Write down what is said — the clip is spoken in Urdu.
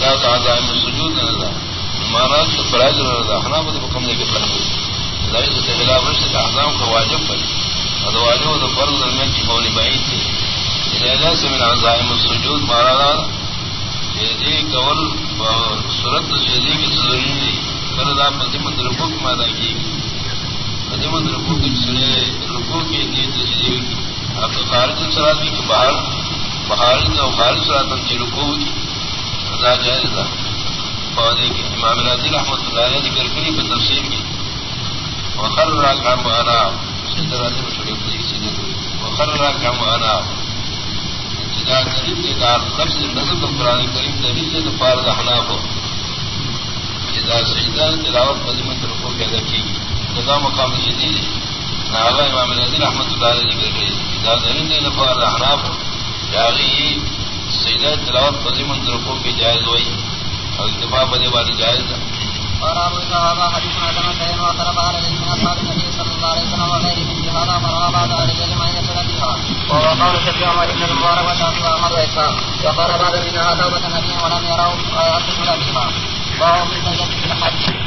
لا تعظائم السجود نردا مانا تو فرائض نردا حکم دے کے لائز خلاف کا واجب پر اور واجب فرض درمیان کی قول بعید تھی لہذا سے من السجود قول صورت کی ضروری فرض آپ مند رکو کی مادا کی مند رکو کی سنے رکو کی نیت کی آپ تو خارج سرات کی باہر باہر خارج سرات کی رکو کی تھا۔ امام نازل احمد اللہ نے ذکر کری پہ کی۔ وخر را کام آنا۔ سندر میں چھوڑے پڑی وخر را جدا کے لفظ قرآن کریم دلیل سے دفار دہنا ہو۔ جدا سجدہ تلاوت مضمت رکو کے ادا کی۔ جدا مقام شدید ناغا امام نازل احمد اللہ نے ذکر کری جدا دلیل دہنا ہو۔ سیدہ تلاوت پذی منظر کو کی جائز ہوئی اور اتفاق بدے والی جائز تھا اور آپ حدیث میں جمع کریں اور آ رہے ہیں نبی صلی اللہ علیہ وسلم وغیرہ من بعد عمر بن المبارک وشافی وقال بعد ولم يروا وهو